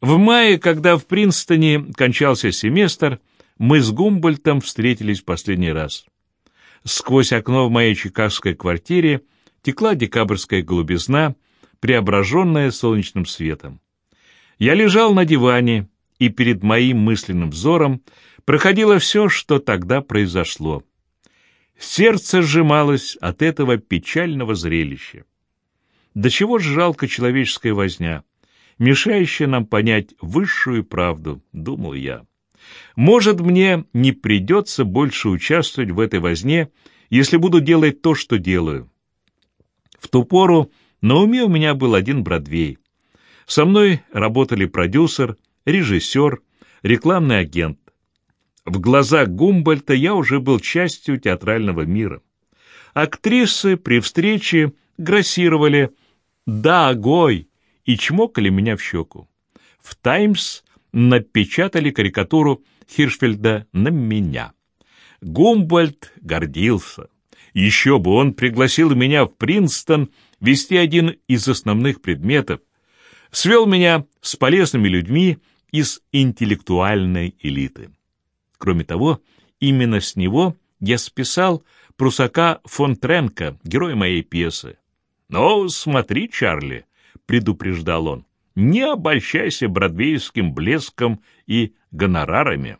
В мае, когда в Принстоне кончался семестр, мы с Гумбольтом встретились в последний раз. Сквозь окно в моей чикагской квартире текла декабрьская голубизна, преображенная солнечным светом. Я лежал на диване, и перед моим мысленным взором проходило все, что тогда произошло. Сердце сжималось от этого печального зрелища. До чего же жалко человеческая возня, мешающая нам понять высшую правду, думал я. Может, мне не придется больше участвовать в этой возне, если буду делать то, что делаю. В ту пору на уме у меня был один Бродвей. Со мной работали продюсер, режиссер, рекламный агент. В глазах Гумбольта я уже был частью театрального мира. Актрисы при встрече грассировали «Да, огой!» И чмокали меня в щеку. В «Таймс» напечатали карикатуру Хиршфельда на меня. Гумбольд гордился. Еще бы он пригласил меня в Принстон вести один из основных предметов, свел меня с полезными людьми из интеллектуальной элиты. Кроме того, именно с него я списал прусака фон Тренка, герой моей пьесы. «Ну, смотри, Чарли», — предупреждал он, — «не обольщайся бродвейским блеском и гонорарами».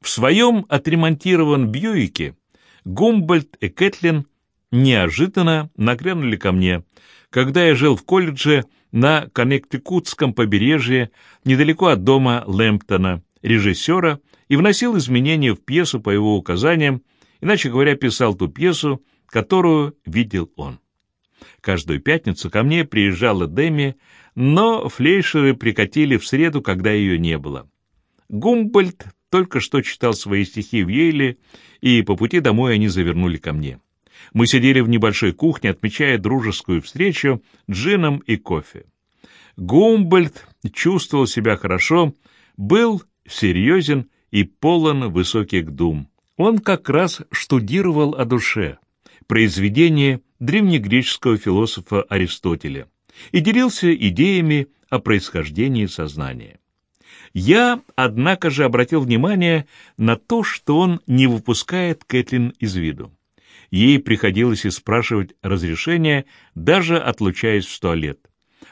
В своем отремонтированном Бьюике Гумбольд и Кэтлин неожиданно нагрянули ко мне, когда я жил в колледже на Коннектикутском побережье, недалеко от дома Лэмптона, режиссера, и вносил изменения в пьесу по его указаниям, иначе говоря, писал ту пьесу, которую видел он. Каждую пятницу ко мне приезжала Деми, но флейшеры прикатили в среду, когда ее не было. Гумбольд только что читал свои стихи в Ейле, и по пути домой они завернули ко мне. Мы сидели в небольшой кухне, отмечая дружескую встречу джином и кофе. Гумбольд чувствовал себя хорошо, был серьезен и полон высоких дум. Он как раз штудировал о душе, произведение древнегреческого философа Аристотеля, и делился идеями о происхождении сознания. Я, однако же, обратил внимание на то, что он не выпускает Кэтлин из виду. Ей приходилось и спрашивать разрешения, даже отлучаясь в туалет.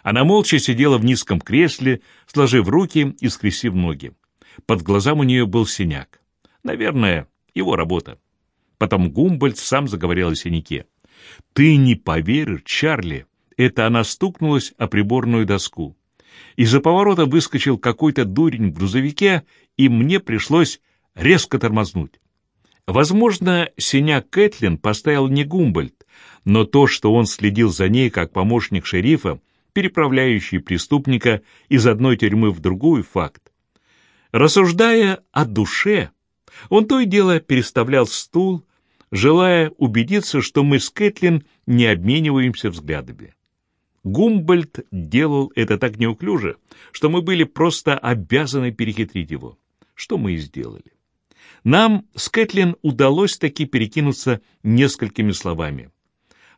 Она молча сидела в низком кресле, сложив руки и скрестив ноги. Под глазам у нее был синяк. Наверное, его работа. Потом Гумбольд сам заговорил о синяке. «Ты не поверишь, Чарли!» Это она стукнулась о приборную доску. Из-за поворота выскочил какой-то дурень в грузовике, и мне пришлось резко тормознуть. Возможно, синяк Кэтлин поставил не Гумбольд, но то, что он следил за ней как помощник шерифа, переправляющий преступника из одной тюрьмы в другую, факт. Рассуждая о душе, он то и дело переставлял стул, желая убедиться, что мы с Кэтлин не обмениваемся взглядами. Гумбольд делал это так неуклюже, что мы были просто обязаны перехитрить его, что мы и сделали. Нам с Кэтлин удалось таки перекинуться несколькими словами.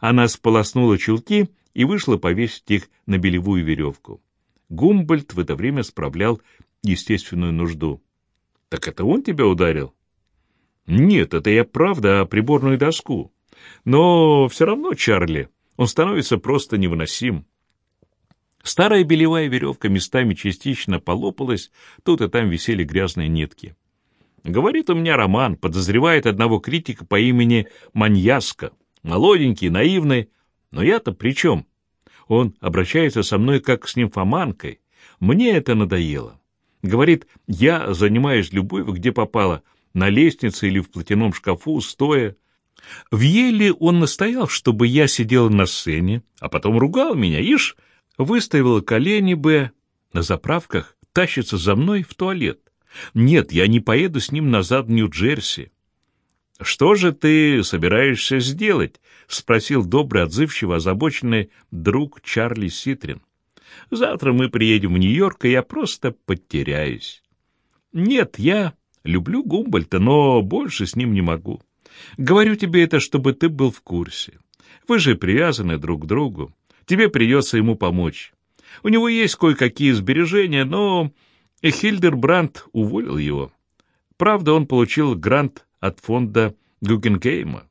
Она сполоснула чулки и вышла повесить их на белевую веревку. Гумбольд в это время справлял естественную нужду. «Так это он тебя ударил?» «Нет, это я правда о приборную доску. Но все равно, Чарли, он становится просто невыносим». Старая белевая веревка местами частично полопалась, тут и там висели грязные нитки. Говорит у меня Роман, подозревает одного критика по имени Маньяска. Молоденький, наивный. Но я-то при чем? Он обращается со мной как с нимфоманкой. Мне это надоело. Говорит, я занимаюсь любовью, где попало, на лестнице или в платяном шкафу, стоя. В еле он настоял, чтобы я сидел на сцене, а потом ругал меня, ишь, выставил колени бы на заправках, тащится за мной в туалет. Нет, я не поеду с ним назад в Нью-Джерси. «Что же ты собираешься сделать?» — спросил добрый, отзывчиво озабоченный друг Чарли Ситрин. «Завтра мы приедем в Нью-Йорк, и я просто потеряюсь». «Нет, я люблю Гумбольта, но больше с ним не могу. Говорю тебе это, чтобы ты был в курсе. Вы же привязаны друг к другу. Тебе придется ему помочь. У него есть кое-какие сбережения, но Хильдербранд уволил его. Правда, он получил грант от фонда Гугенгейма.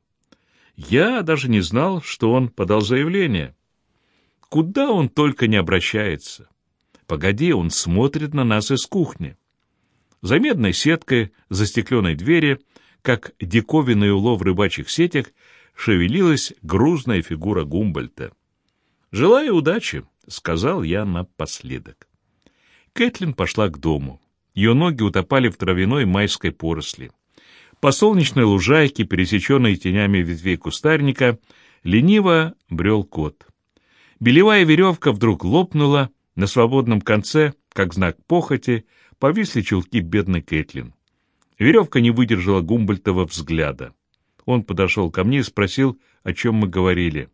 Я даже не знал, что он подал заявление. Куда он только не обращается. Погоди, он смотрит на нас из кухни. За медной сеткой, застекленной двери, как диковинный улов рыбачьих сетях, шевелилась грузная фигура Гумбольта. «Желаю удачи», — сказал я напоследок. Кэтлин пошла к дому. Ее ноги утопали в травяной майской поросли. По солнечной лужайке, пересеченной тенями ветвей кустарника, лениво брел кот. Белевая веревка вдруг лопнула, на свободном конце, как знак похоти, повисли чулки бедной Кэтлин. Веревка не выдержала Гумбольтова взгляда. Он подошел ко мне и спросил, о чем мы говорили.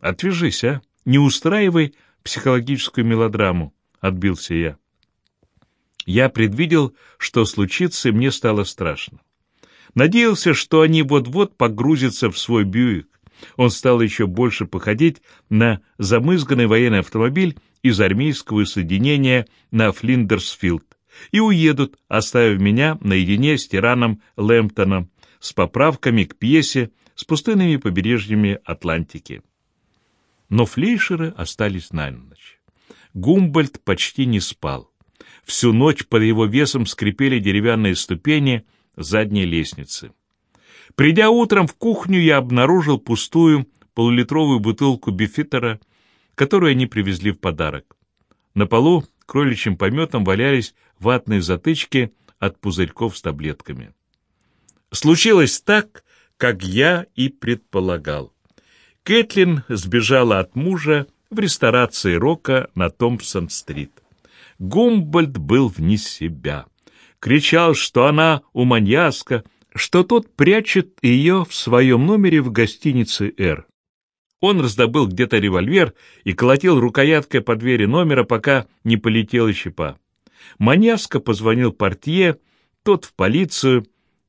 «Отвяжись, а! Не устраивай психологическую мелодраму», — отбился я. Я предвидел, что случится, и мне стало страшно. Надеялся, что они вот-вот погрузятся в свой Бьюик. Он стал еще больше походить на замызганный военный автомобиль из армейского соединения на Флиндерсфилд и уедут, оставив меня наедине с тираном Лэмптоном, с поправками к пьесе, с пустынными побережьями Атлантики. Но флейшеры остались на ночь. Гумбольд почти не спал. Всю ночь под его весом скрипели деревянные ступени задней лестницы. Придя утром в кухню, я обнаружил пустую полулитровую бутылку бифитера, которую они привезли в подарок. На полу кроличьим пометом валялись ватные затычки от пузырьков с таблетками. Случилось так, как я и предполагал. Кэтлин сбежала от мужа в ресторации Рока на Томпсон-стрит. Гумбольд был вне себя. Кричал, что она у маньяска, что тот прячет ее в своем номере в гостинице «Р». Он раздобыл где-то револьвер и колотил рукояткой по двери номера, пока не полетела щепа. Маньяска позвонил портье, тот в полицию,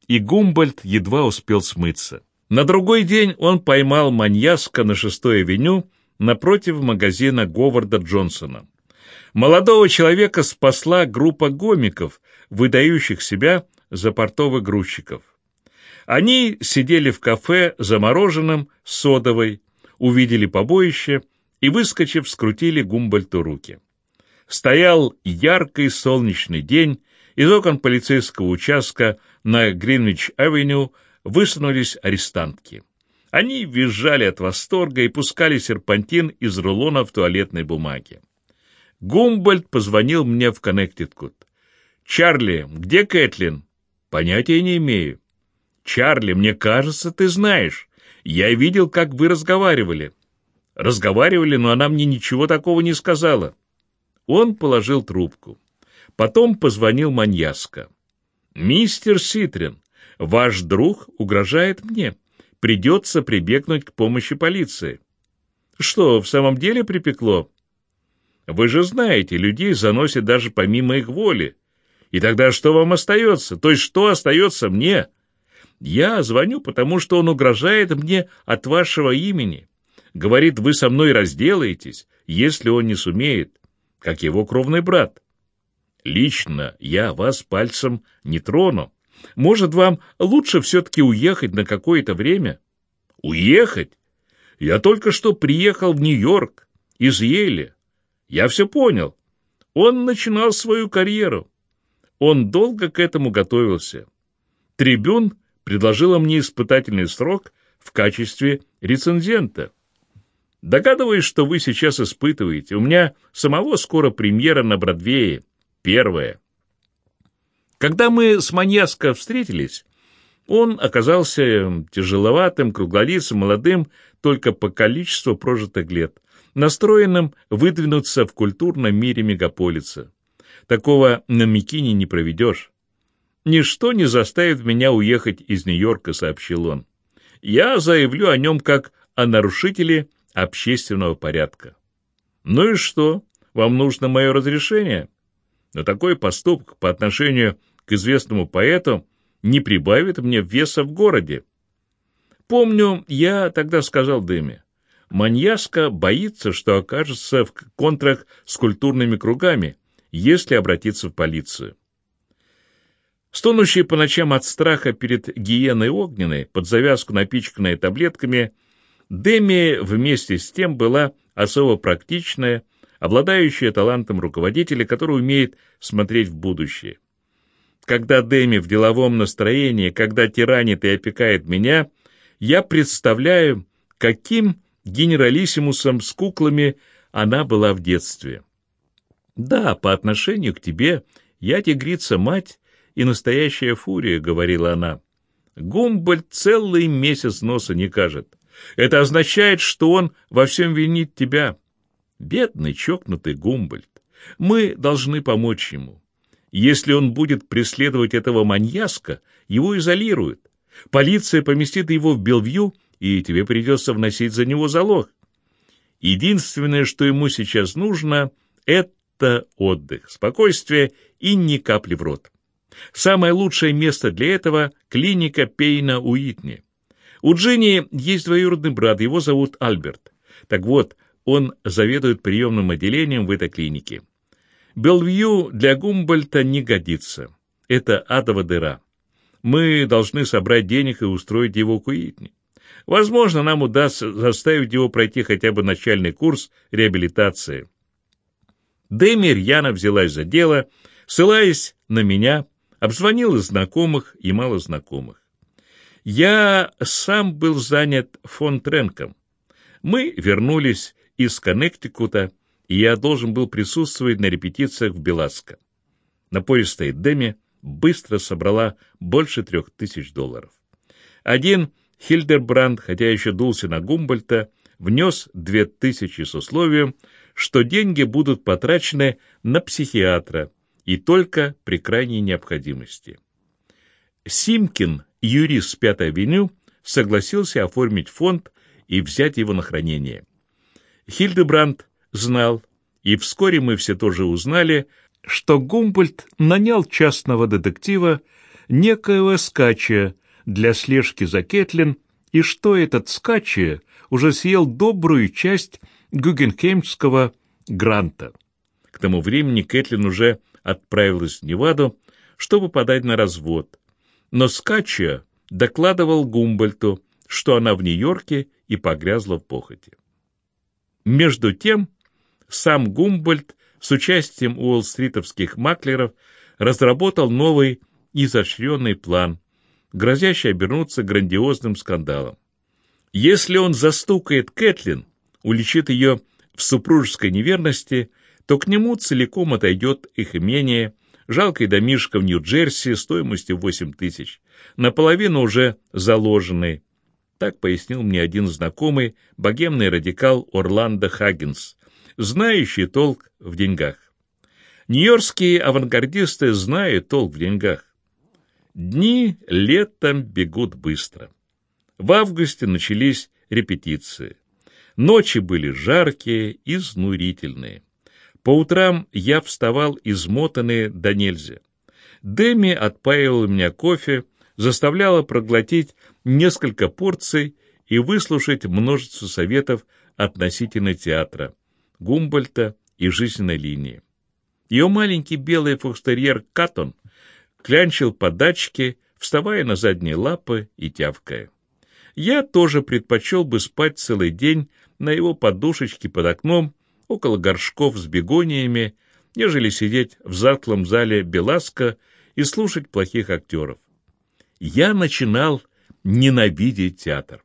и Гумбольд едва успел смыться. На другой день он поймал маньяска на шестой авеню напротив магазина Говарда Джонсона. Молодого человека спасла группа гомиков, выдающих себя за портовых грузчиков. Они сидели в кафе замороженным, содовой, увидели побоище и, выскочив, скрутили Гумбольту руки. Стоял яркий солнечный день, из окон полицейского участка на Гринвич-авеню высунулись арестантки. Они визжали от восторга и пускали серпантин из рулонов туалетной бумаги. Гумбольд позвонил мне в Коннектикут. «Чарли, где Кэтлин?» «Понятия не имею». «Чарли, мне кажется, ты знаешь. Я видел, как вы разговаривали». «Разговаривали, но она мне ничего такого не сказала». Он положил трубку. Потом позвонил маньяска. «Мистер Ситрин, ваш друг угрожает мне. Придется прибегнуть к помощи полиции». «Что, в самом деле припекло?» «Вы же знаете, людей заносит даже помимо их воли. И тогда что вам остается? То есть что остается мне? Я звоню, потому что он угрожает мне от вашего имени. Говорит, вы со мной разделаетесь, если он не сумеет, как его кровный брат. Лично я вас пальцем не трону. Может, вам лучше все-таки уехать на какое-то время? Уехать? Я только что приехал в Нью-Йорк из Ели. Я все понял. Он начинал свою карьеру. Он долго к этому готовился. Трибюн предложила мне испытательный срок в качестве рецензента. Догадываюсь, что вы сейчас испытываете. У меня самого скоро премьера на Бродвее. Первая. Когда мы с Маньяско встретились, он оказался тяжеловатым, круглолицым, молодым только по количеству прожитых лет, настроенным выдвинуться в культурном мире мегаполиса. Такого на Микине не проведешь. «Ничто не заставит меня уехать из Нью-Йорка», — сообщил он. «Я заявлю о нем как о нарушителе общественного порядка». «Ну и что? Вам нужно мое разрешение?» Но такой поступок по отношению к известному поэту не прибавит мне веса в городе. Помню, я тогда сказал Дыме, Маньяска боится, что окажется в контрах с культурными кругами, если обратиться в полицию. Стонущий по ночам от страха перед гиеной огненной, под завязку напичканная таблетками, Деми вместе с тем была особо практичная, обладающая талантом руководителя, который умеет смотреть в будущее. Когда Деми в деловом настроении, когда тиранит и опекает меня, я представляю, каким генералиссимусом с куклами она была в детстве. Да, по отношению к тебе я тигрица-мать и настоящая фурия, говорила она. Гумбольд целый месяц носа не кажет. Это означает, что он во всем винит тебя. Бедный, чокнутый Гумбольд. Мы должны помочь ему. Если он будет преследовать этого маньяска, его изолируют. Полиция поместит его в Белвью, и тебе придется вносить за него залог. Единственное, что ему сейчас нужно, это отдых, спокойствие и ни капли в рот. Самое лучшее место для этого – клиника Пейна Уитни. У Джинни есть двоюродный брат, его зовут Альберт. Так вот, он заведует приемным отделением в этой клинике. Белвью для Гумбольта не годится. Это адова дыра. Мы должны собрать денег и устроить его к Уитни. Возможно, нам удастся заставить его пройти хотя бы начальный курс реабилитации. Дэми рьяно взялась за дело, ссылаясь на меня, обзвонила знакомых и малознакомых. Я сам был занят фон Тренком. Мы вернулись из Коннектикута, и я должен был присутствовать на репетициях в Беласко. На поезд Дэми быстро собрала больше трех тысяч долларов. Один Хильдербранд, хотя еще дулся на Гумбольта, внес две тысячи с условием, что деньги будут потрачены на психиатра и только при крайней необходимости. Симкин, юрист с Пятой авеню, согласился оформить фонд и взять его на хранение. Хильдебранд знал, и вскоре мы все тоже узнали, что Гумбольд нанял частного детектива, некоего скача, для слежки за Кетлин, и что этот скача уже съел добрую часть гугенхеймского гранта. К тому времени Кэтлин уже отправилась в Неваду, чтобы подать на развод, но скача докладывал Гумбольту, что она в Нью-Йорке и погрязла в похоти. Между тем, сам Гумбольд с участием уолл-стритовских маклеров разработал новый изощренный план, грозящий обернуться грандиозным скандалом. Если он застукает Кэтлин, уличит ее в супружеской неверности, то к нему целиком отойдет их имение, жалкий домишко в Нью-Джерси стоимостью 8 тысяч, наполовину уже заложенный. Так пояснил мне один знакомый, богемный радикал Орландо Хаггинс, знающий толк в деньгах. Нью-Йоркские авангардисты знают толк в деньгах. Дни летом бегут быстро. В августе начались репетиции. Ночи были жаркие, изнурительные. По утрам я вставал измотанный до нельзя. Деми отпаивала меня кофе, заставляла проглотить несколько порций и выслушать множество советов относительно театра, Гумбольта и жизненной линии. Ее маленький белый фокстерьер Каттон клянчил подачки, вставая на задние лапы и тявкая. Я тоже предпочел бы спать целый день на его подушечке под окном, около горшков с бегониями, нежели сидеть в затклом зале Беласка и слушать плохих актеров. Я начинал ненавидеть театр.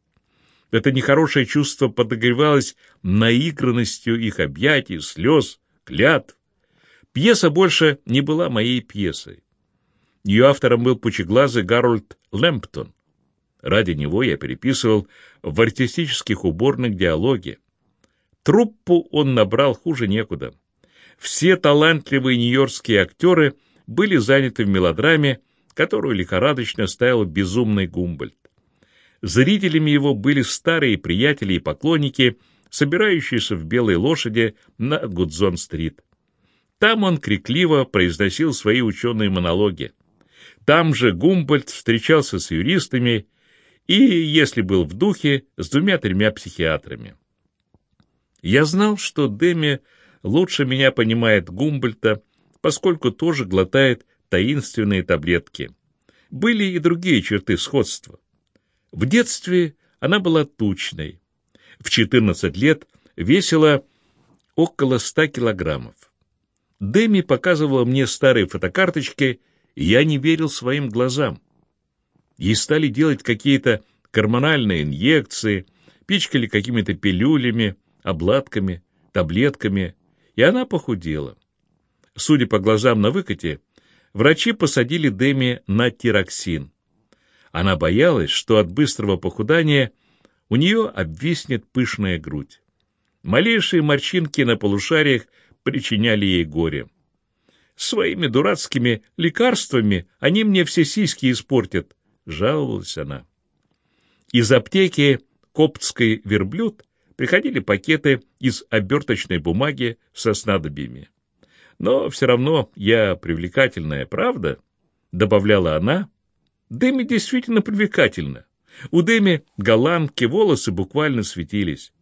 Это нехорошее чувство подогревалось наигранностью их объятий, слез, клятв. Пьеса больше не была моей пьесой. Ее автором был пучеглазый Гарольд Лэмптон. Ради него я переписывал в артистических уборных диалоги. Труппу он набрал хуже некуда. Все талантливые нью-йоркские актеры были заняты в мелодраме, которую лихорадочно ставил безумный Гумбольд. Зрителями его были старые приятели и поклонники, собирающиеся в белой лошади на Гудзон-стрит. Там он крикливо произносил свои ученые монологи. Там же Гумбольд встречался с юристами и, если был в духе, с двумя-тремя психиатрами. Я знал, что Деми лучше меня понимает Гумбольта, поскольку тоже глотает таинственные таблетки. Были и другие черты сходства. В детстве она была тучной. В 14 лет весила около 100 килограммов. Деми показывала мне старые фотокарточки, и я не верил своим глазам. Ей стали делать какие-то гормональные инъекции, пичкали какими-то пилюлями, обладками, таблетками, и она похудела. Судя по глазам на выкате, врачи посадили Деми на тироксин. Она боялась, что от быстрого похудания у нее обвиснет пышная грудь. Малейшие морщинки на полушариях причиняли ей горе. Своими дурацкими лекарствами они мне все сиськи испортят, — жаловалась она. Из аптеки коптской верблюд приходили пакеты из оберточной бумаги со снадобьями. Но все равно я привлекательная, правда? — добавляла она. Дэми действительно привлекательна. У Дэми голландки волосы буквально светились.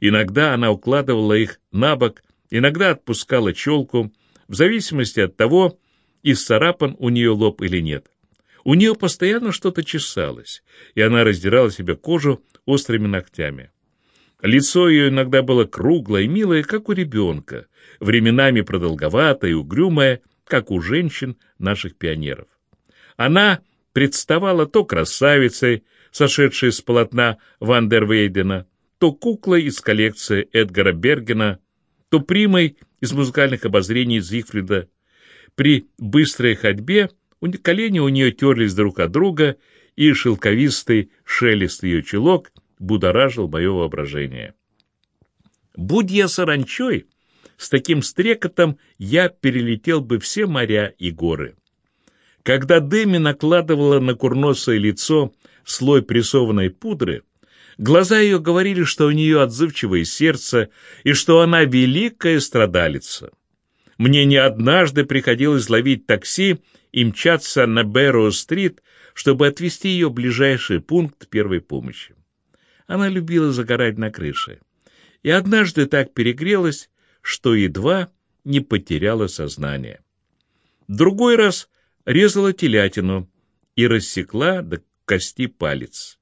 Иногда она укладывала их на бок, иногда отпускала челку, в зависимости от того, исцарапан у нее лоб или нет. У нее постоянно что-то чесалось, и она раздирала себе кожу острыми ногтями. Лицо ее иногда было круглое и милое, как у ребенка, временами продолговатое и угрюмое, как у женщин наших пионеров. Она представала то красавицей, сошедшей с полотна Вандервейдена, то куклой из коллекции Эдгара Бергена, то примой из музыкальных обозрений Зигфрида. При быстрой ходьбе колени у нее терлись друг от друга, и шелковистый шелест ее чулок будоражил мое воображение. Будь я саранчой, с таким стрекотом я перелетел бы все моря и горы. Когда Дэми накладывала на курносое лицо слой прессованной пудры, глаза ее говорили, что у нее отзывчивое сердце и что она великая страдалица. Мне не однажды приходилось ловить такси и мчаться на Бэрроу-стрит, чтобы отвезти ее в ближайший пункт первой помощи. Она любила загорать на крыше. И однажды так перегрелась, что едва не потеряла сознание. Другой раз резала телятину и рассекла до кости палец.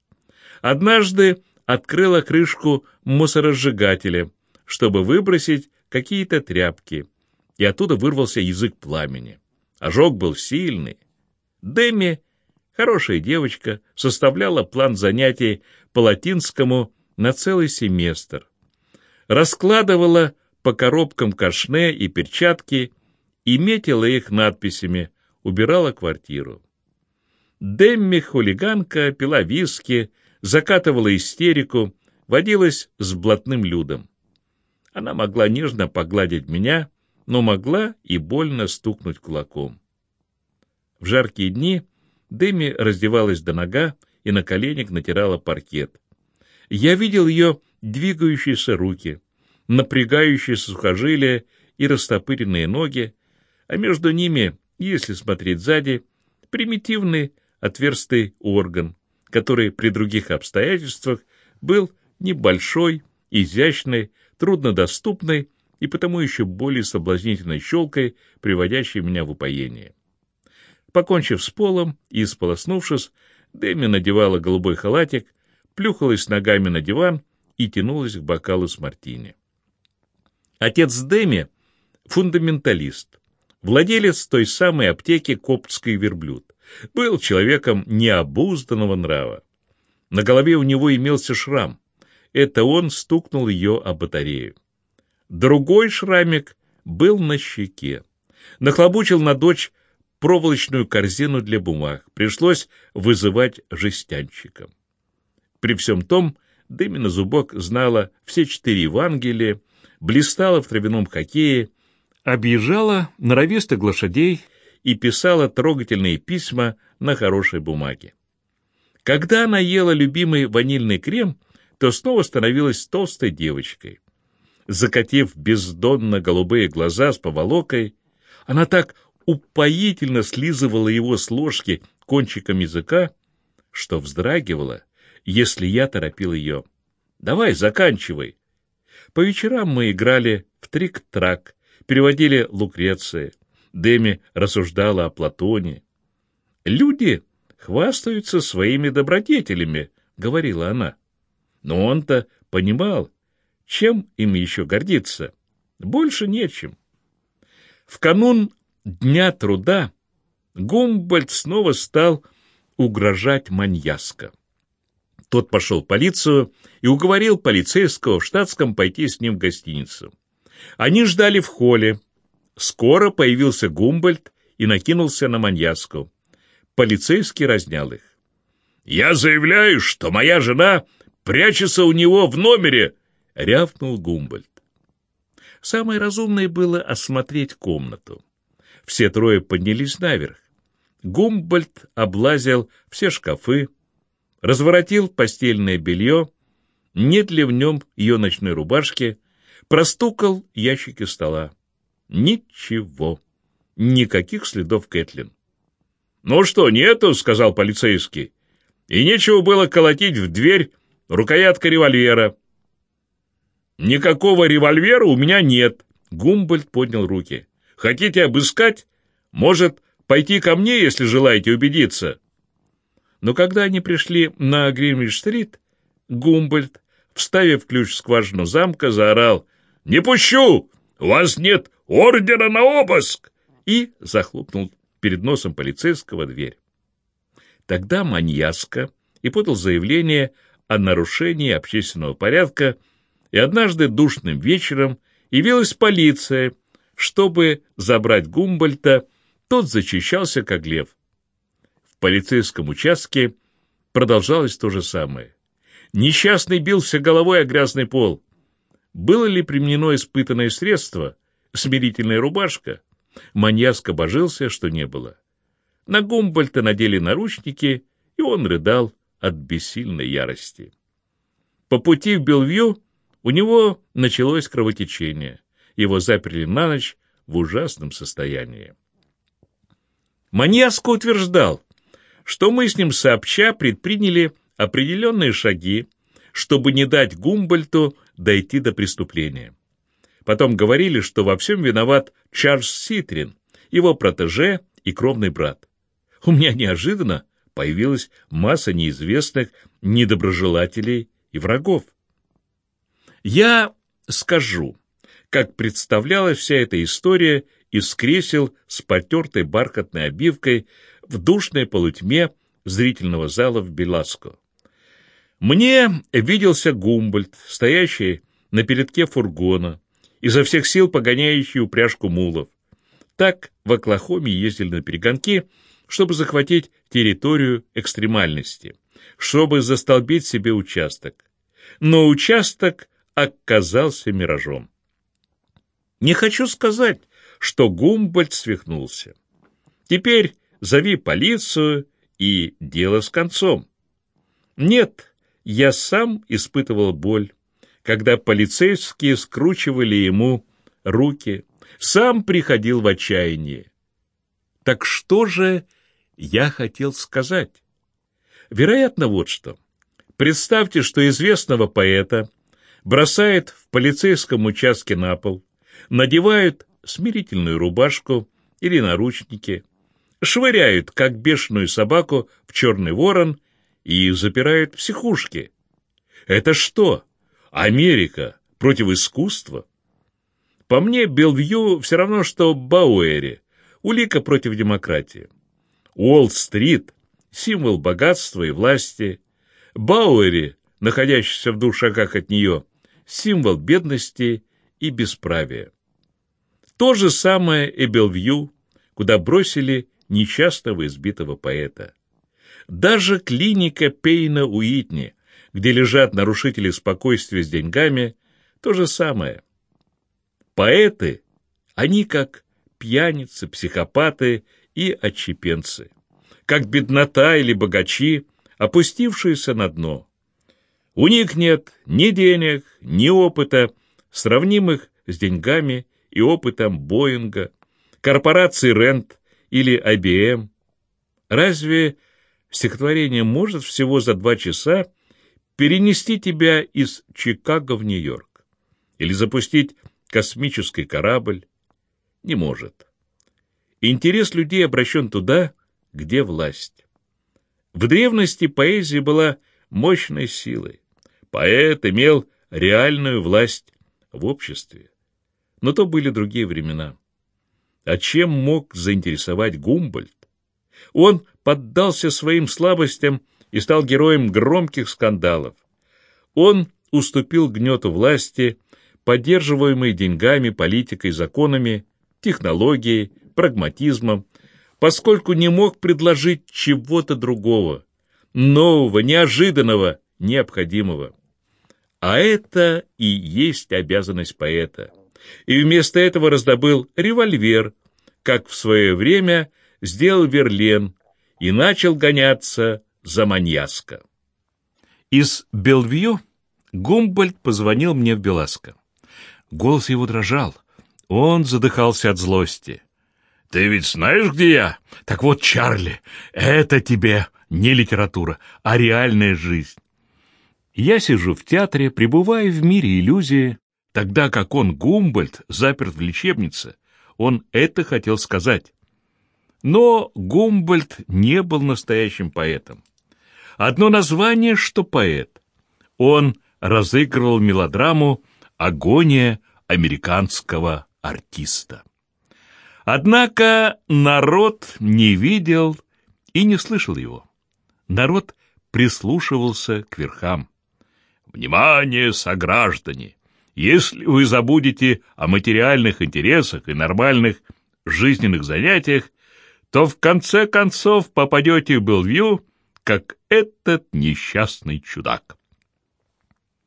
Однажды открыла крышку мусоросжигателя, чтобы выбросить какие-то тряпки, и оттуда вырвался язык пламени. Ожог был сильный. Деми, хорошая девочка, составляла план занятий по латинскому на целый семестр. Раскладывала по коробкам кашне и перчатки и метила их надписями, убирала квартиру. Демми хулиганка пила виски, закатывала истерику, водилась с блатным людом. Она могла нежно погладить меня, но могла и больно стукнуть кулаком. В жаркие дни Деми раздевалась до нога и на коленях натирала паркет. Я видел ее двигающиеся руки, напрягающиеся сухожилия и растопыренные ноги, а между ними, если смотреть сзади, примитивный отверстый орган, который при других обстоятельствах был небольшой, изящной, труднодоступной и потому еще более соблазнительной щелкой, приводящей меня в упоение. Покончив с полом и сполоснувшись, Дэми надевала голубой халатик, плюхалась ногами на диван и тянулась к бокалу с мартини. Отец Дэми — фундаменталист, владелец той самой аптеки «Коптский верблюд», был человеком необузданного нрава. На голове у него имелся шрам. Это он стукнул ее о батарею. Другой шрамик был на щеке. Нахлобучил на дочь проволочную корзину для бумаг. Пришлось вызывать жестянщика. При всем том, Дымина Зубок знала все четыре Евангелия, блистала в травяном хоккее, объезжала норовистых лошадей и писала трогательные письма на хорошей бумаге. Когда она ела любимый ванильный крем, то снова становилась толстой девочкой. Закатив бездонно голубые глаза с поволокой, она так упоительно слизывала его с ложки кончиком языка, что вздрагивала, если я торопил ее. «Давай, заканчивай!» По вечерам мы играли в трик-трак, переводили Лукреции. Деми рассуждала о Платоне. «Люди хвастаются своими добродетелями», — говорила она. Но он-то понимал, чем им еще гордиться. Больше нечем. В канун Дня труда Гумбольд снова стал угрожать маньяска. Тот пошел в полицию и уговорил полицейского в штатском пойти с ним в гостиницу. Они ждали в холле. Скоро появился Гумбольд и накинулся на маньяску. Полицейский разнял их. «Я заявляю, что моя жена прячется у него в номере!» — рявкнул Гумбольд. Самое разумное было осмотреть комнату. Все трое поднялись наверх. Гумбольд облазил все шкафы, разворотил постельное белье, нет ли в нем ее ночной рубашки, простукал ящики стола. Ничего. Никаких следов Кэтлин. «Ну что, нету?» — сказал полицейский. «И нечего было колотить в дверь рукоятка револьвера». «Никакого револьвера у меня нет», — Гумбольд поднял руки. «Хотите обыскать? Может, пойти ко мне, если желаете убедиться?» Но когда они пришли на Гринвич-стрит, Гумбольд, вставив ключ в скважину замка, заорал «Не пущу! У вас нет ордера на обыск!» и захлопнул перед носом полицейского дверь. Тогда маньяска и подал заявление о нарушении общественного порядка, и однажды душным вечером явилась полиция, чтобы забрать Гумбольта, тот зачищался, как лев полицейском участке продолжалось то же самое. Несчастный бился головой о грязный пол. Было ли применено испытанное средство, смирительная рубашка? Маньяск обожился, что не было. На Гумбольта надели наручники, и он рыдал от бессильной ярости. По пути в Белвью у него началось кровотечение. Его заперли на ночь в ужасном состоянии. Маньяско утверждал, что мы с ним сообща предприняли определенные шаги, чтобы не дать Гумбольту дойти до преступления. Потом говорили, что во всем виноват Чарльз Ситрин, его протеже и кровный брат. У меня неожиданно появилась масса неизвестных недоброжелателей и врагов. Я скажу, как представлялась вся эта история из кресел с потертой бархатной обивкой в душной полутьме зрительного зала в Беласко. Мне виделся Гумбольд, стоящий на передке фургона, изо всех сил погоняющий упряжку мулов. Так в Оклахоме ездили на перегонки, чтобы захватить территорию экстремальности, чтобы застолбить себе участок. Но участок оказался миражом. Не хочу сказать, что Гумбольд свихнулся. Теперь зови полицию и дело с концом. Нет, я сам испытывал боль, когда полицейские скручивали ему руки, сам приходил в отчаяние. Так что же я хотел сказать? Вероятно, вот что. Представьте, что известного поэта бросает в полицейском участке на пол, надевают смирительную рубашку или наручники, швыряют, как бешеную собаку, в черный ворон и запирают в психушке. Это что? Америка против искусства? По мне, Белвью все равно, что Бауэри, улика против демократии. Уолл-стрит – символ богатства и власти. Бауэри, находящийся в двух шагах от нее, символ бедности и бесправия. То же самое и Белвью, куда бросили несчастного избитого поэта. Даже клиника Пейна Уитни, где лежат нарушители спокойствия с деньгами, то же самое. Поэты, они как пьяницы, психопаты и отщепенцы, как беднота или богачи, опустившиеся на дно. У них нет ни денег, ни опыта, сравнимых с деньгами и опытом Боинга, корпорации Рент, или IBM. Разве стихотворение может всего за два часа перенести тебя из Чикаго в Нью-Йорк? или запустить космический корабль? Не может. Интерес людей обращен туда, где власть. В древности поэзия была мощной силой. Поэт имел реальную власть в обществе. Но то были другие времена. А чем мог заинтересовать Гумбольд? Он поддался своим слабостям и стал героем громких скандалов. Он уступил гнету власти, поддерживаемой деньгами, политикой, законами, технологией, прагматизмом, поскольку не мог предложить чего-то другого, нового, неожиданного, необходимого. А это и есть обязанность поэта. И вместо этого раздобыл револьвер, как в свое время сделал Верлен, и начал гоняться за маньяска. Из Белвью Гумбольд позвонил мне в Беласко. Голос его дрожал. Он задыхался от злости. «Ты ведь знаешь, где я? Так вот, Чарли, это тебе не литература, а реальная жизнь. Я сижу в театре, пребывая в мире иллюзии, тогда как он, Гумбольд, заперт в лечебнице. Он это хотел сказать. Но Гумбольд не был настоящим поэтом. Одно название, что поэт. Он разыгрывал мелодраму «Агония американского артиста». Однако народ не видел и не слышал его. Народ прислушивался к верхам. «Внимание, сограждане! Если вы забудете о материальных интересах и нормальных жизненных занятиях, то в конце концов попадете в Белвью, как этот несчастный чудак.